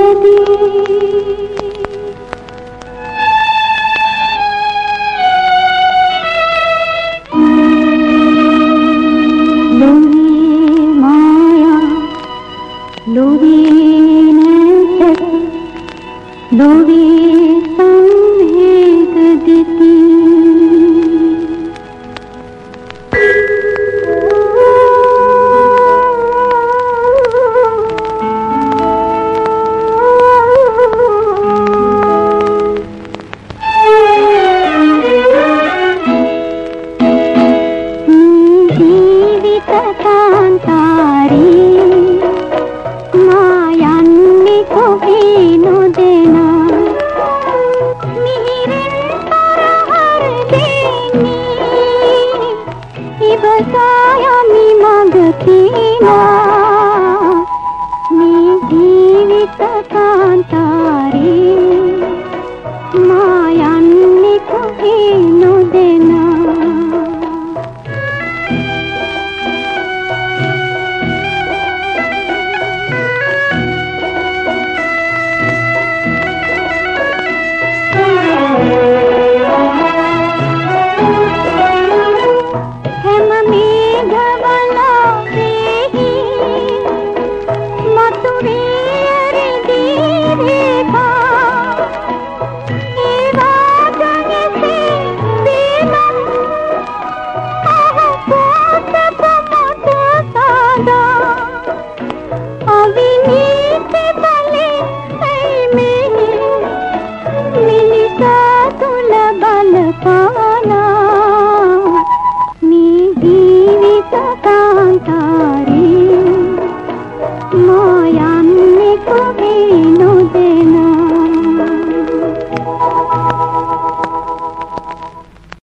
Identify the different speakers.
Speaker 1: Louis, Louis, Louis, සටන් තාරී මා යන්නේ කොහේ නොදෙනා මිහිරෙන් තරහර දෙන්නේ ඉවසා යන්නේ මඟ කිනා මේ ජීවිත කාන්තාරී මා යන්නේ කොහේ නොදෙනා పానా. మీ జీవిత కాంతారి